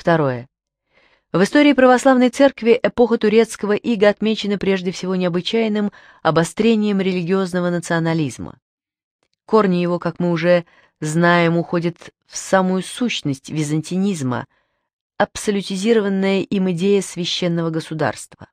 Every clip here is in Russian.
Второе. В истории православной церкви эпоха турецкого ига отмечена прежде всего необычайным обострением религиозного национализма. Корни его, как мы уже знаем, уходят в самую сущность византинизма, абсолютизированная им идея священного государства.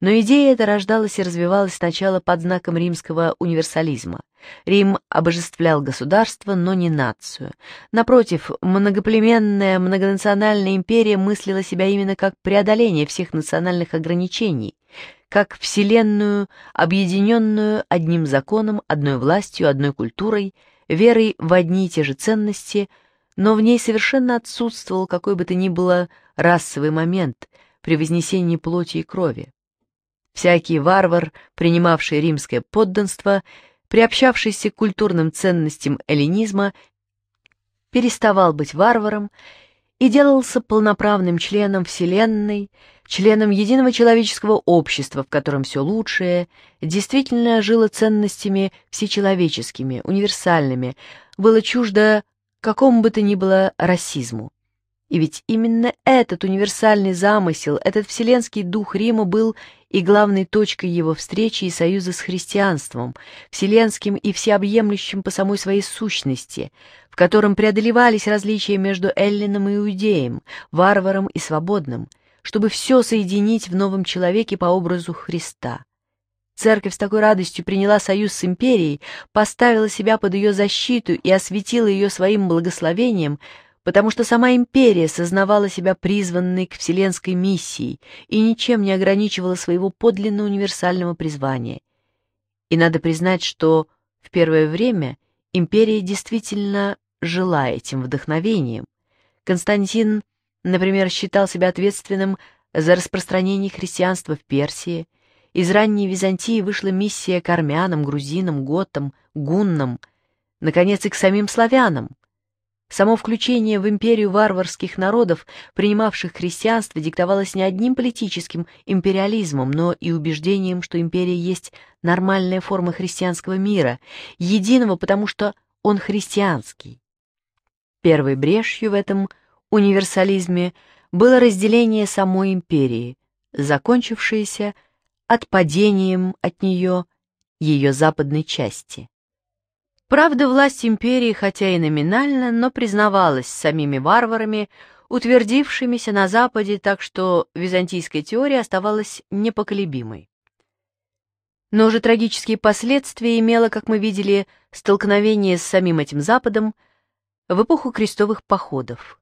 Но идея эта рождалась и развивалась сначала под знаком римского универсализма. Рим обожествлял государство, но не нацию. Напротив, многоплеменная, многонациональная империя мыслила себя именно как преодоление всех национальных ограничений, как вселенную, объединенную одним законом, одной властью, одной культурой, верой в одни и те же ценности, но в ней совершенно отсутствовал какой бы то ни было расовый момент при вознесении плоти и крови. Всякий варвар, принимавший римское подданство, приобщавшийся к культурным ценностям эллинизма, переставал быть варваром и делался полноправным членом Вселенной, членом единого человеческого общества, в котором все лучшее действительно жило ценностями всечеловеческими, универсальными, было чуждо какому бы то ни было расизму. И ведь именно этот универсальный замысел, этот вселенский дух Рима был и главной точкой его встречи и союза с христианством, вселенским и всеобъемлющим по самой своей сущности, в котором преодолевались различия между эллином и иудеем, варваром и свободным, чтобы все соединить в новом человеке по образу Христа. Церковь с такой радостью приняла союз с империей, поставила себя под ее защиту и осветила ее своим благословением – потому что сама империя сознавала себя призванной к вселенской миссии и ничем не ограничивала своего подлинно универсального призвания. И надо признать, что в первое время империя действительно жила этим вдохновением. Константин, например, считал себя ответственным за распространение христианства в Персии, из ранней Византии вышла миссия к армянам, грузинам, готам, гуннам, наконец и к самим славянам — Само включение в империю варварских народов, принимавших христианство, диктовалось не одним политическим империализмом, но и убеждением, что империя есть нормальная форма христианского мира, единого, потому что он христианский. Первой брешью в этом универсализме было разделение самой империи, закончившееся отпадением от нее ее западной части. Правда, власть империи, хотя и номинально, но признавалась самими варварами, утвердившимися на Западе, так что византийская теория оставалась непоколебимой. Но уже трагические последствия имело, как мы видели, столкновение с самим этим Западом в эпоху крестовых походов.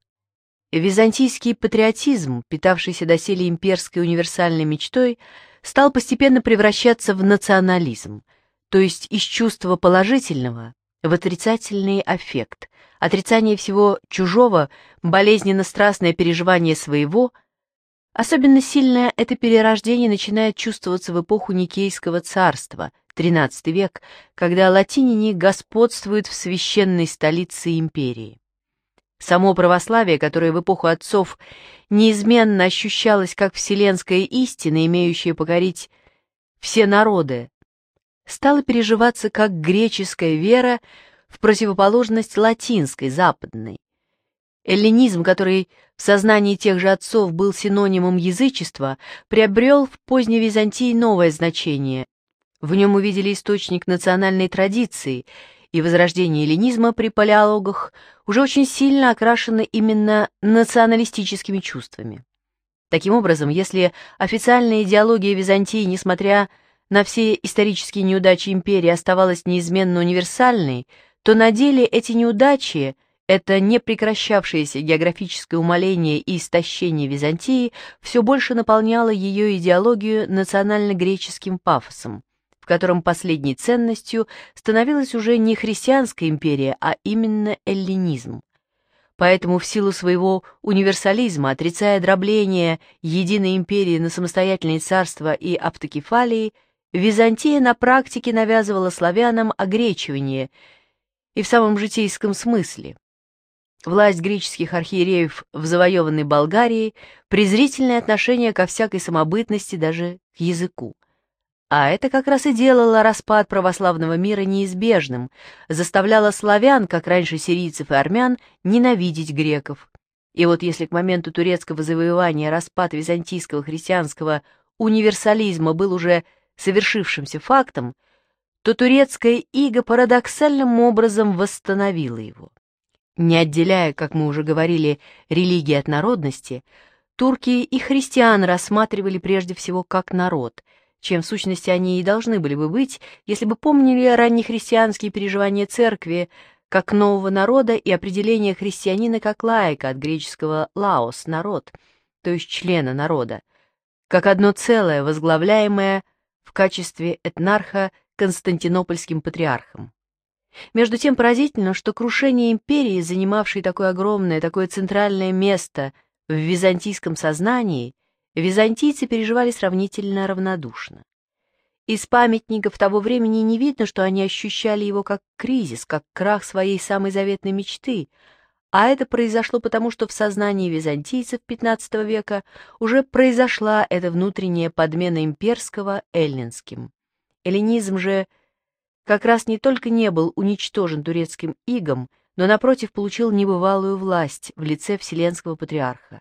Византийский патриотизм, питавшийся доселе имперской универсальной мечтой, стал постепенно превращаться в национализм – то есть из чувства положительного в отрицательный аффект, отрицание всего чужого, болезненно-страстное переживание своего. Особенно сильное это перерождение начинает чувствоваться в эпоху Никейского царства, XIII век, когда латиняне господствуют в священной столице империи. Само православие, которое в эпоху отцов неизменно ощущалось как вселенская истина, имеющая покорить все народы, стала переживаться как греческая вера в противоположность латинской, западной. Эллинизм, который в сознании тех же отцов был синонимом язычества, приобрел в поздней Византии новое значение. В нем увидели источник национальной традиции, и возрождение эллинизма при палеологах уже очень сильно окрашено именно националистическими чувствами. Таким образом, если официальная идеология Византии, несмотря на на все исторические неудачи империи оставалась неизменно универсальной, то на деле эти неудачи, это непрекращавшееся географическое умаление и истощение Византии, все больше наполняло ее идеологию национально-греческим пафосом, в котором последней ценностью становилась уже не христианская империя, а именно эллинизм. Поэтому в силу своего универсализма, отрицая дробление единой империи на самостоятельные царства и автокефалии, Византия на практике навязывала славянам огречивание и в самом житейском смысле. Власть греческих архиереев в завоеванной Болгарии, презрительное отношение ко всякой самобытности, даже к языку. А это как раз и делало распад православного мира неизбежным, заставляло славян, как раньше сирийцев и армян, ненавидеть греков. И вот если к моменту турецкого завоевания распад византийского христианского универсализма был уже совершившимся фактом, то турецкая ига парадоксальным образом восстановила его. Не отделяя, как мы уже говорили, религии от народности, турки и христиан рассматривали прежде всего как народ, чем в сущности они и должны были бы быть, если бы помнили раннехристианские переживания церкви как нового народа и определение христианина как лаика от греческого «лаос» — народ, то есть члена народа, как одно целое, возглавляемое в качестве этнарха константинопольским патриархом. Между тем поразительно, что крушение империи, занимавшей такое огромное, такое центральное место в византийском сознании, византийцы переживали сравнительно равнодушно. Из памятников того времени не видно, что они ощущали его как кризис, как крах своей самой заветной мечты, а это произошло потому, что в сознании византийцев XV века уже произошла эта внутренняя подмена имперского эллинским. Эллинизм же как раз не только не был уничтожен турецким игом, но, напротив, получил небывалую власть в лице Вселенского Патриарха.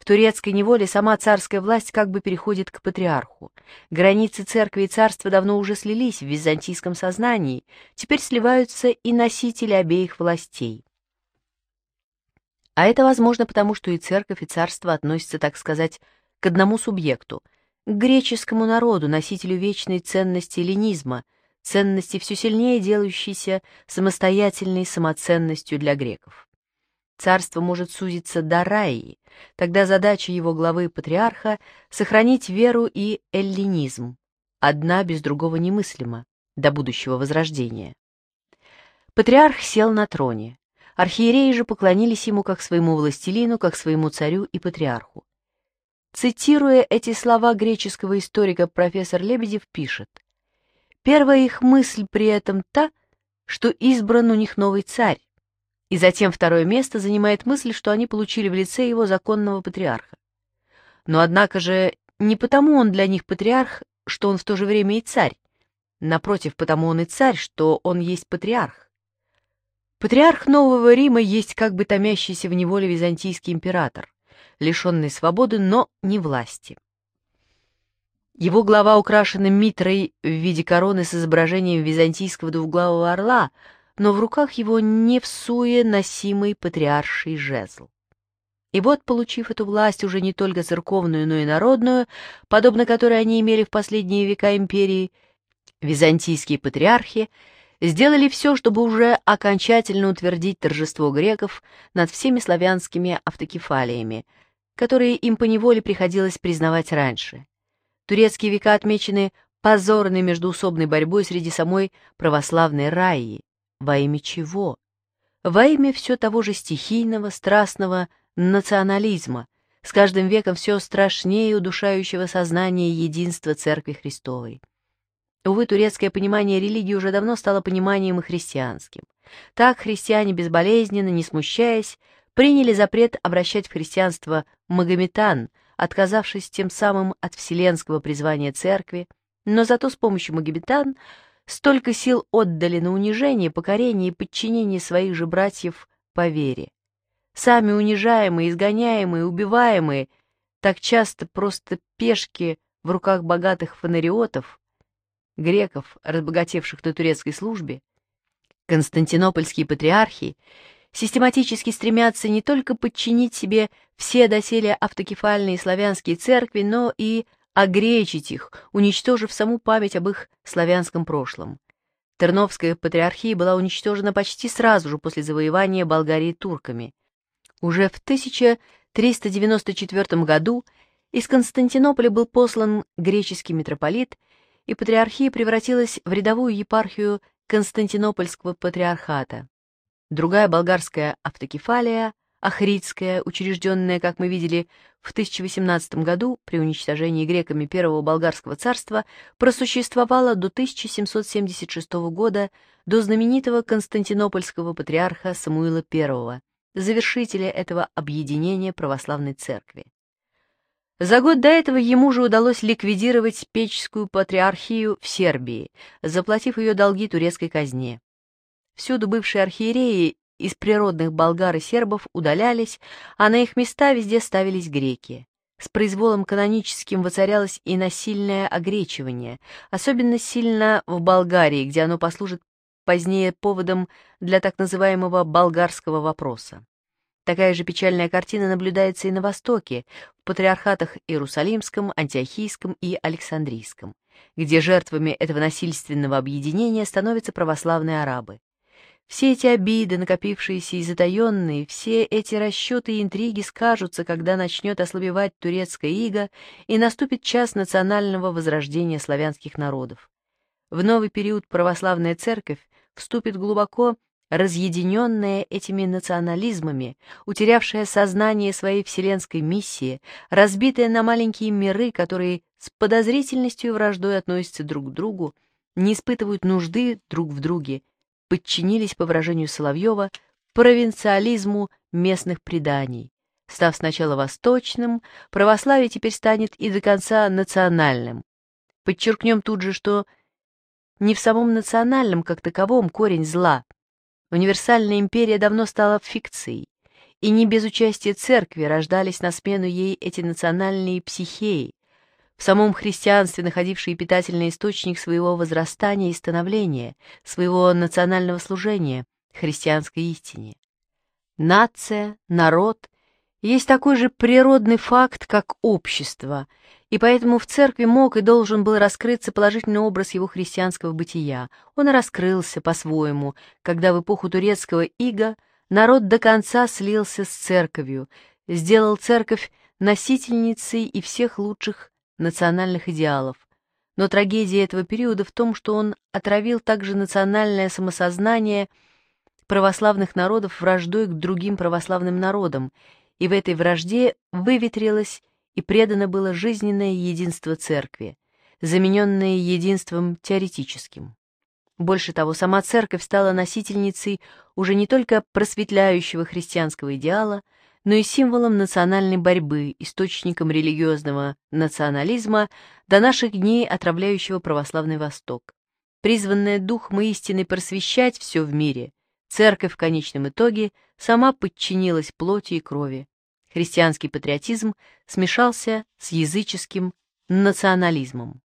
В турецкой неволе сама царская власть как бы переходит к патриарху. Границы церкви и царства давно уже слились в византийском сознании, теперь сливаются и носители обеих властей. А это возможно потому, что и церковь, и царство относятся, так сказать, к одному субъекту, к греческому народу, носителю вечной ценности эллинизма, ценности все сильнее делающейся самостоятельной самоценностью для греков. Царство может сузиться до Раи, тогда задача его главы-патриарха — сохранить веру и эллинизм. Одна без другого немыслима до будущего возрождения. Патриарх сел на троне, Архиереи же поклонились ему как своему властелину, как своему царю и патриарху. Цитируя эти слова греческого историка профессор Лебедев пишет, «Первая их мысль при этом та, что избран у них новый царь, и затем второе место занимает мысль, что они получили в лице его законного патриарха. Но однако же не потому он для них патриарх, что он в то же время и царь, напротив, потому он и царь, что он есть патриарх. Патриарх Нового Рима есть как бы томящийся в неволе византийский император, лишенный свободы, но не власти. Его глава украшена митрой в виде короны с изображением византийского двуглавого орла, но в руках его не всуе носимый патриарший жезл. И вот, получив эту власть уже не только церковную, но и народную, подобно которой они имели в последние века империи, византийские патриархи сделали все, чтобы уже окончательно утвердить торжество греков над всеми славянскими автокефалиями, которые им поневоле приходилось признавать раньше. Турецкие века отмечены позорной междоусобной борьбой среди самой православной Раи. Во имя чего? Во имя все того же стихийного, страстного национализма, с каждым веком все страшнее удушающего сознания единства Церкви Христовой. Увы, турецкое понимание религии уже давно стало пониманием и христианским. Так христиане безболезненно, не смущаясь, приняли запрет обращать в христианство магометан, отказавшись тем самым от вселенского призвания церкви, но зато с помощью магометан столько сил отдали на унижение, покорение и подчинение своих же братьев по вере. Сами унижаемые, изгоняемые, убиваемые, так часто просто пешки в руках богатых фонариотов, греков, разбогатевших на турецкой службе, константинопольские патриархи систематически стремятся не только подчинить себе все доселе автокефальные славянские церкви, но и огречить их, уничтожив саму память об их славянском прошлом. Терновская патриархия была уничтожена почти сразу же после завоевания Болгарии турками. Уже в 1394 году из Константинополя был послан греческий митрополит и патриархия превратилась в рядовую епархию Константинопольского патриархата. Другая болгарская автокефалия, Ахридская, учрежденная, как мы видели, в 1018 году при уничтожении греками Первого болгарского царства, просуществовала до 1776 года, до знаменитого константинопольского патриарха Самуила I, завершителя этого объединения православной церкви. За год до этого ему же удалось ликвидировать Печскую патриархию в Сербии, заплатив ее долги турецкой казне. Всюду бывшие архиереи из природных болгар и сербов удалялись, а на их места везде ставились греки. С произволом каноническим воцарялось и насильное огречивание, особенно сильно в Болгарии, где оно послужит позднее поводом для так называемого болгарского вопроса. Такая же печальная картина наблюдается и на Востоке, в патриархатах Иерусалимском, Антиохийском и Александрийском, где жертвами этого насильственного объединения становятся православные арабы. Все эти обиды, накопившиеся и затаенные, все эти расчеты и интриги скажутся, когда начнет ослабевать турецкая ига и наступит час национального возрождения славянских народов. В новый период православная церковь вступит глубоко разъединенная этими национализмами, утерявшая сознание своей вселенской миссии, разбитая на маленькие миры, которые с подозрительностью и враждой относятся друг к другу, не испытывают нужды друг в друге, подчинились, по выражению Соловьева, провинциализму местных преданий. Став сначала восточным, православие теперь станет и до конца национальным. Подчеркнем тут же, что не в самом национальном как таковом корень зла, Универсальная империя давно стала фикцией, и не без участия церкви рождались на смену ей эти национальные психеи, в самом христианстве находившие питательный источник своего возрастания и становления, своего национального служения, христианской истине. Нация, народ — есть такой же природный факт, как общество, и поэтому в церкви мог и должен был раскрыться положительный образ его христианского бытия. Он раскрылся по-своему, когда в эпоху турецкого ига народ до конца слился с церковью, сделал церковь носительницей и всех лучших национальных идеалов. Но трагедия этого периода в том, что он отравил также национальное самосознание православных народов враждой к другим православным народам, и в этой вражде выветрилась и предано было жизненное единство церкви, замененное единством теоретическим. Больше того, сама церковь стала носительницей уже не только просветляющего христианского идеала, но и символом национальной борьбы, источником религиозного национализма, до наших дней отравляющего православный Восток. Призванная духом истины просвещать все в мире, церковь в конечном итоге сама подчинилась плоти и крови, христианский патриотизм смешался с языческим национализмом.